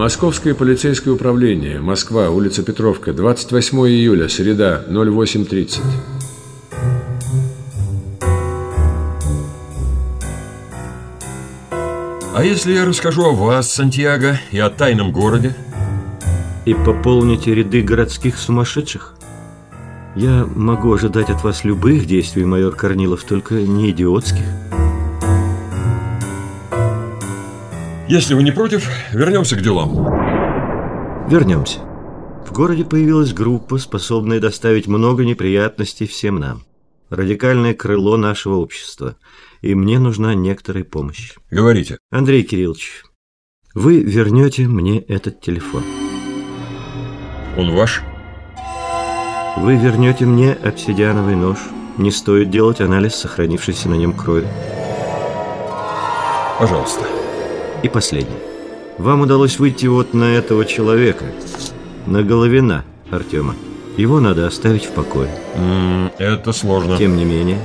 Московское полицейское управление, Москва, улица Петровка, 28 июля, среда, 08.30. А если я расскажу о вас, Сантьяго, и о тайном городе? И пополните ряды городских сумасшедших? Я могу ожидать от вас любых действий, майор Корнилов, только не идиотских. Если вы не против, вернемся к делам. Вернемся. В городе появилась группа, способная доставить много неприятностей всем нам. Радикальное крыло нашего общества. И мне нужна некоторая помощь. Говорите. Андрей Кириллович, вы вернете мне этот телефон. Он ваш? Вы вернете мне обсидиановый нож. Не стоит делать анализ сохранившейся на нем крови. Пожалуйста. И последнее. Вам удалось выйти вот на этого человека, на Головина Артема. Его надо оставить в покое. -м, это сложно. Тем не менее.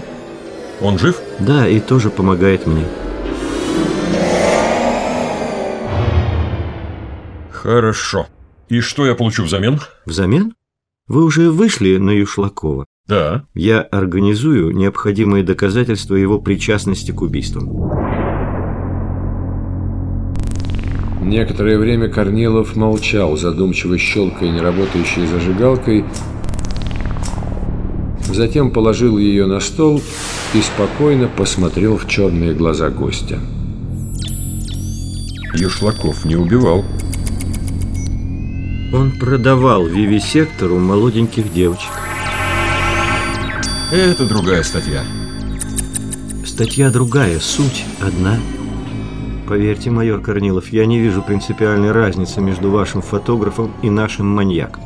Он жив? Да, и тоже помогает мне. Хорошо. И что я получу взамен? Взамен? Вы уже вышли на Юшлакова? Да. Я организую необходимые доказательства его причастности к убийствам. Некоторое время Корнилов молчал, задумчиво щелкая неработающей зажигалкой, затем положил ее на стол и спокойно посмотрел в черные глаза гостя. Юшлаков не убивал. Он продавал вивисектору молоденьких девочек. Это другая статья. Статья другая, суть одна – Поверьте, майор Корнилов, я не вижу принципиальной разницы между вашим фотографом и нашим маньяком.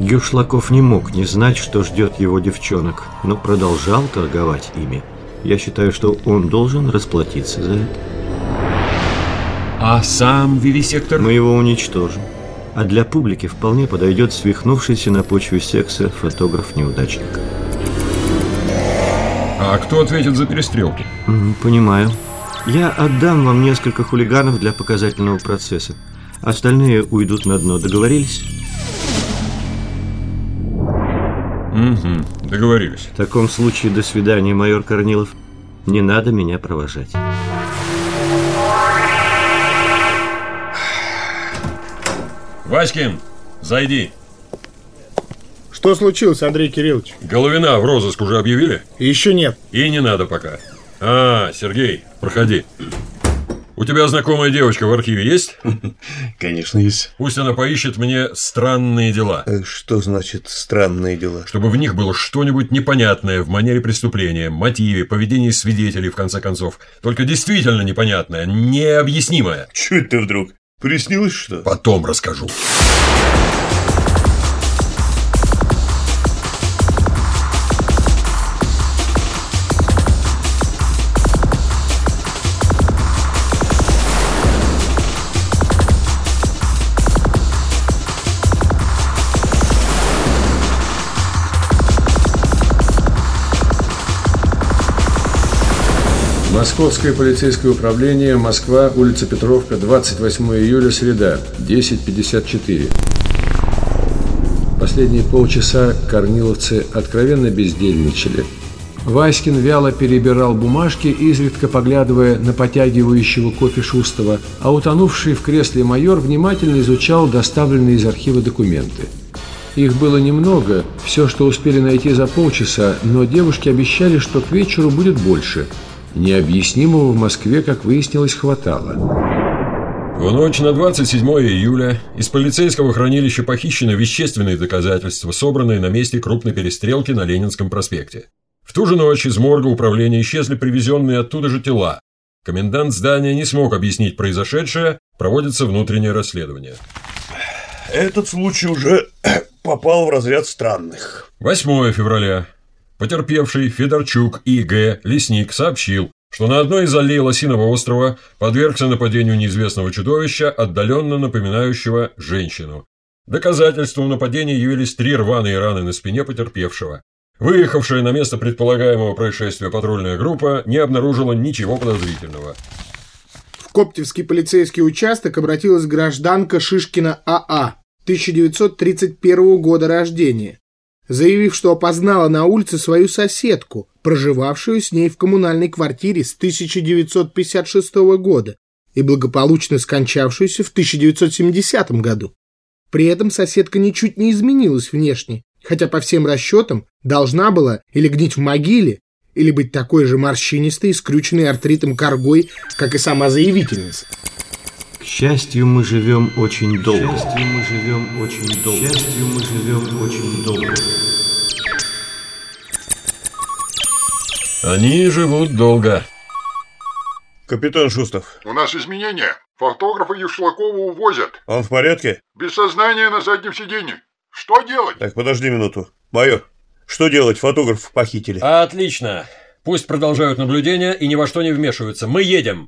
Юшлаков не мог не знать, что ждет его девчонок, но продолжал торговать ими. Я считаю, что он должен расплатиться за это. А сам вивисектор? Мы его уничтожим. А для публики вполне подойдет свихнувшийся на почве секса фотограф-неудачник. А кто ответит за перестрелку? Понимаю. Я отдам вам несколько хулиганов для показательного процесса. Остальные уйдут на дно. Договорились? Угу, договорились. В таком случае, до свидания, майор Корнилов. Не надо меня провожать. Васькин, зайди. Что случилось, Андрей Кириллович? Головина в розыск уже объявили? Еще нет. И не надо пока. А, Сергей, проходи. У тебя знакомая девочка в архиве есть? Конечно, есть. Пусть она поищет мне странные дела. Э, что значит странные дела? Чтобы в них было что-нибудь непонятное в манере преступления, мотиве, поведении свидетелей, в конце концов. Только действительно непонятное, необъяснимое. Чуть ты вдруг? Приснилось что? Потом расскажу. Московское полицейское управление, Москва, улица Петровка, 28 июля, среда, 10.54. Последние полчаса корниловцы откровенно бездельничали. Васькин вяло перебирал бумажки, изредка поглядывая на потягивающего кофе Шустова, а утонувший в кресле майор внимательно изучал доставленные из архива документы. Их было немного, все, что успели найти за полчаса, но девушки обещали, что к вечеру будет больше – Необъяснимого в Москве, как выяснилось, хватало. В ночь на 27 июля из полицейского хранилища похищены вещественные доказательства, собранные на месте крупной перестрелки на Ленинском проспекте. В ту же ночь из морга управления исчезли привезенные оттуда же тела. Комендант здания не смог объяснить произошедшее, проводится внутреннее расследование. Этот случай уже попал в разряд странных. 8 февраля. Потерпевший Федорчук И.Г. Лесник сообщил, что на одной из аллей Лосиного острова подвергся нападению неизвестного чудовища, отдаленно напоминающего женщину. Доказательством нападения явились три рваные раны на спине потерпевшего. Выехавшая на место предполагаемого происшествия патрульная группа не обнаружила ничего подозрительного. В Коптевский полицейский участок обратилась гражданка Шишкина АА, 1931 года рождения, заявив, что опознала на улице свою соседку, проживавшую с ней в коммунальной квартире с 1956 года и благополучно скончавшуюся в 1970 году. При этом соседка ничуть не изменилась внешне, хотя по всем расчетам должна была или гнить в могиле, или быть такой же морщинистой и скрюченной артритом коргой, как и сама заявительница. К счастью, мы живем очень долго. К счастью, мы живем очень долго. К счастью, мы живем очень долго. Они живут долго. Капитан Шустов, У нас изменения. Фотографа Юшлакова увозят. он в порядке? Без сознания на заднем сиденье. Что делать? Так, подожди минуту. Майор, что делать? Фотограф похитили. Отлично. Пусть продолжают наблюдение и ни во что не вмешиваются. Мы едем.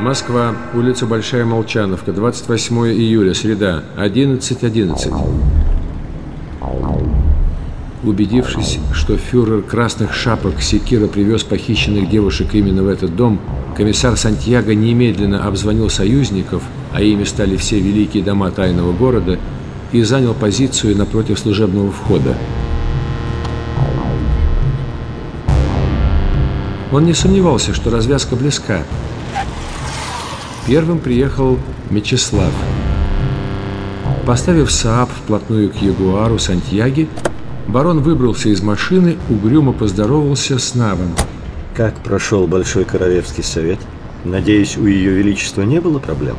Москва, улица Большая Молчановка, 28 июля, среда, 11.11. Убедившись, что фюрер Красных Шапок Секира привез похищенных девушек именно в этот дом, комиссар Сантьяго немедленно обзвонил союзников, а ими стали все великие дома тайного города, и занял позицию напротив служебного входа. Он не сомневался, что развязка близка. Первым приехал Мечислав. Поставив Сааб вплотную к Ягуару Сантьяги, барон выбрался из машины, угрюмо поздоровался с Навом. Как прошел Большой Королевский совет? Надеюсь, у Ее Величества не было проблем?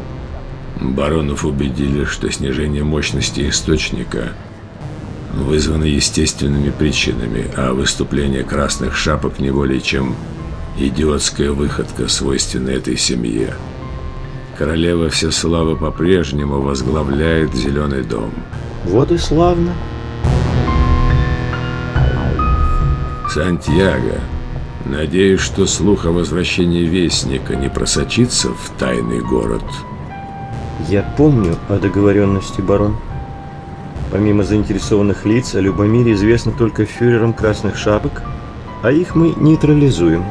Баронов убедили, что снижение мощности источника вызвано естественными причинами, а выступление красных шапок не более чем идиотская выходка, свойственная этой семье. Королева Всеслава по-прежнему возглавляет Зеленый дом. Вот и славно. Сантьяго, надеюсь, что слух о возвращении Вестника не просочится в тайный город. Я помню о договоренности, барон. Помимо заинтересованных лиц, о Любомире известно только фюрерам Красных Шапок, а их мы нейтрализуем.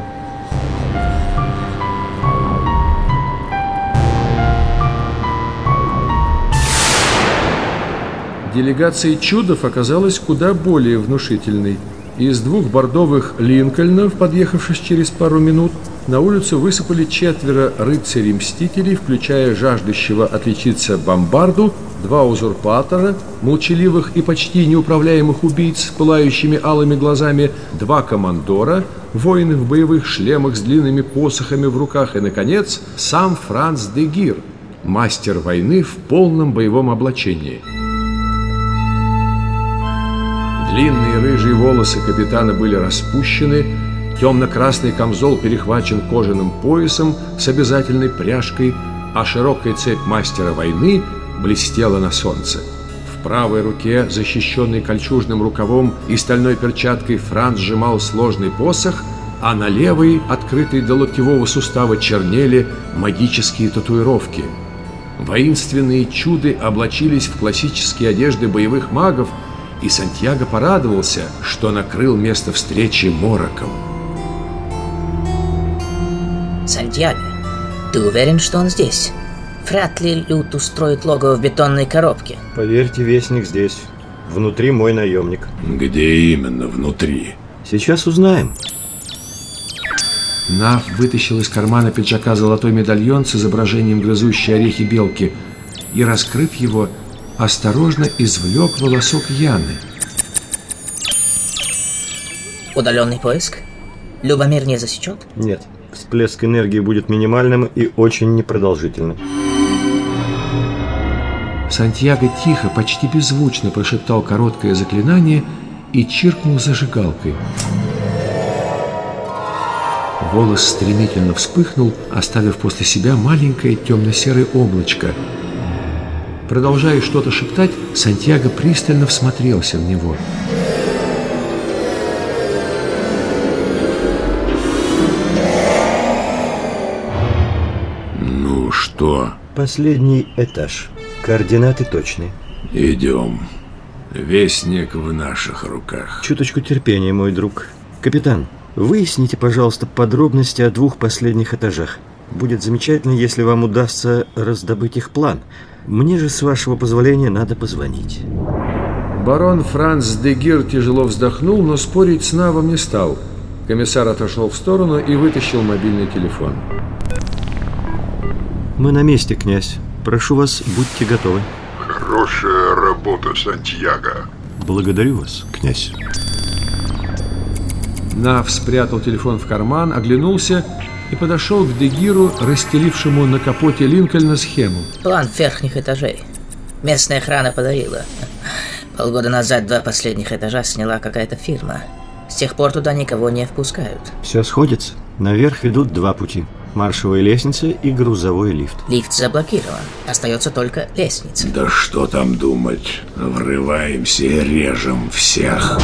Делегация чудов оказалась куда более внушительной. Из двух бордовых линкольнов, подъехавших через пару минут, на улицу высыпали четверо рыцарей-мстителей, включая жаждущего отличиться бомбарду, два узурпатора, молчаливых и почти неуправляемых убийц с пылающими алыми глазами, два командора, воины в боевых шлемах с длинными посохами в руках и, наконец, сам Франц де Гир, мастер войны в полном боевом облачении. Длинные рыжие волосы капитана были распущены, темно-красный камзол перехвачен кожаным поясом с обязательной пряжкой, а широкая цепь мастера войны блестела на солнце. В правой руке, защищенный кольчужным рукавом и стальной перчаткой, Франц сжимал сложный посох, а на левой, открытой до локтевого сустава, чернели магические татуировки. Воинственные чуды облачились в классические одежды боевых магов, и Сантьяго порадовался, что накрыл место встречи мороком. Сантьяго, ты уверен, что он здесь? Вряд ли Лют устроит логово в бетонной коробке. Поверьте, Вестник здесь. Внутри мой наемник. Где именно внутри? Сейчас узнаем. Нав вытащил из кармана пиджака золотой медальон с изображением грызущей орехи белки и, раскрыв его, осторожно извлек волосок Яны. Удаленный поиск? Любомир не засечет? Нет, всплеск энергии будет минимальным и очень непродолжительным. Сантьяго тихо, почти беззвучно прошептал короткое заклинание и чиркнул зажигалкой. Волос стремительно вспыхнул, оставив после себя маленькое темно-серое облачко. Продолжая что-то шептать, Сантьяго пристально всмотрелся в него. Ну что, Последний этаж. Координаты точные. идем. Вестник в наших руках. Чуточку терпения, мой друг. Капитан, Выясните, пожалуйста, подробности о двух последних этажах. Будет замечательно, если вам удастся раздобыть их план. Мне же, с вашего позволения, надо позвонить. Барон Франц де Гир тяжело вздохнул, но спорить с Навом не стал. Комиссар отошел в сторону и вытащил мобильный телефон. Мы на месте, князь. Прошу вас, будьте готовы. Хорошая работа, Сантьяго. Благодарю вас, князь. Нав спрятал телефон в карман, оглянулся и подошел к Дегиру, расстелившему на капоте Линкольна схему. План верхних этажей. Местная охрана подарила. Полгода назад два последних этажа сняла какая-то фирма. С тех пор туда никого не впускают. Все сходится. Наверх ведут два пути. Маршевая лестница и грузовой лифт. Лифт заблокирован. Остается только лестница. Да что там думать? Врываемся и режем всех.